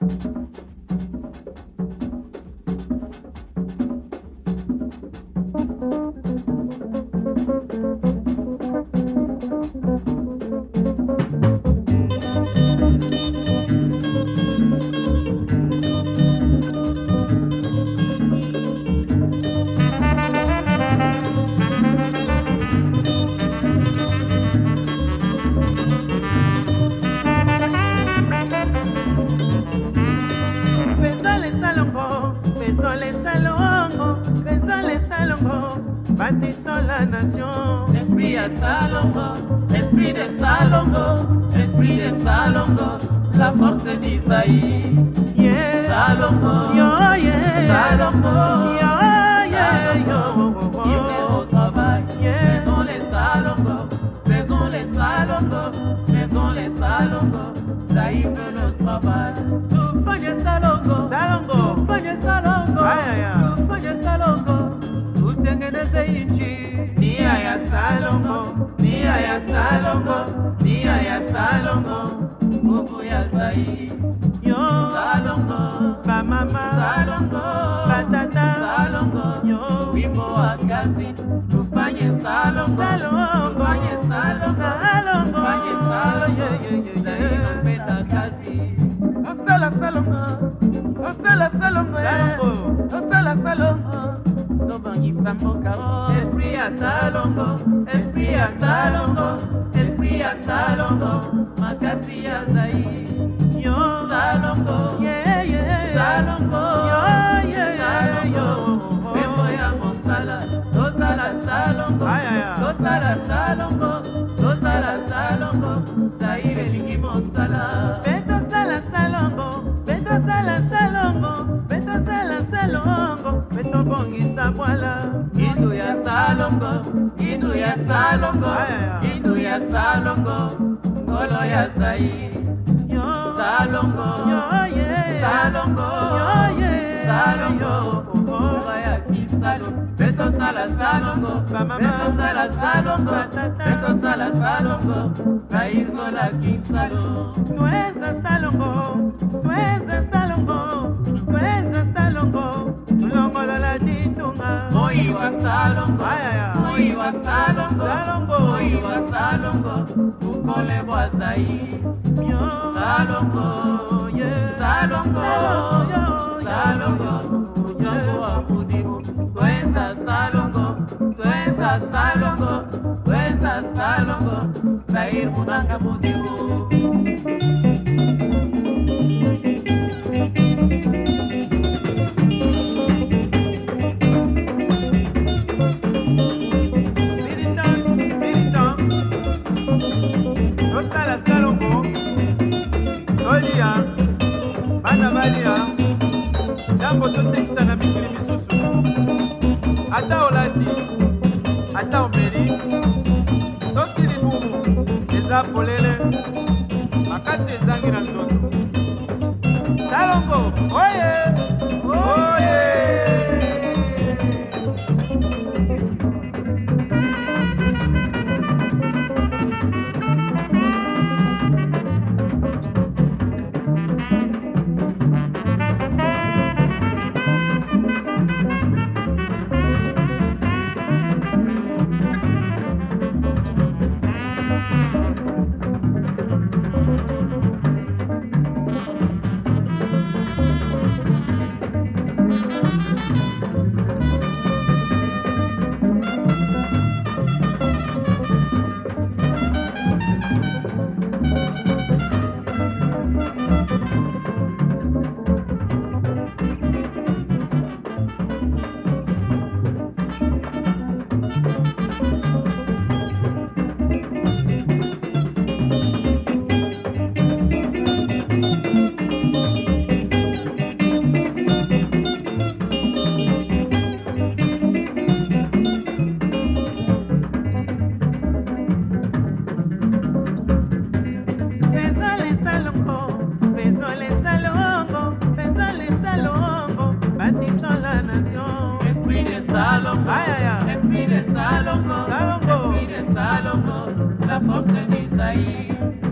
thank you Esprit nation. à Salongo, esprit de Salongo, esprit de Salongo, la force d'Isaïe. Yeah. Salongo, yo, yeah. Salongo, yeah. Salongo, travail. les Salongo, faisons les Salongo, faisons les Salongo, veut le travail. salongo mia ya salongo mia ya salongo bobo ya zai yo salongo bamama salongo batata salongo yo wimbo wa kazi tufanye salongo tufanye salongo tufanye salongo nainopenda kazi osala salongo osala salongo osala salongo tobangisa mboka oh. salongo esprit ya salongo esprit ya salongo makasi ya zai yo salongo salongo salongo sembo ya mosala tosala salongo tosala salongo tosala salongo zaire elingi mosala pe tosala salongo pe tosala salongo pe tosala salongo pe tobongisa bwala salongo ngolo ya zairi salongo salongo salongo ngolo ya bisalo betosala salongo betosala salongo betosala salongo zaizolakisalo tweza salongo tweza salongo tweza salongo longolola ditunga oiwa salongo oiwa salongo oiwa salongo ukole bwazai salongo salongo salongo ujongo wa mudimu salongo kwenza salongo kwenza salongo sair munanga mudimu ntango totekisa na mikili misusu ata olati ata omeli soki libumu eza polele makasi ezangi na nzoto Salongo, Salongo, la force d'Isaïe.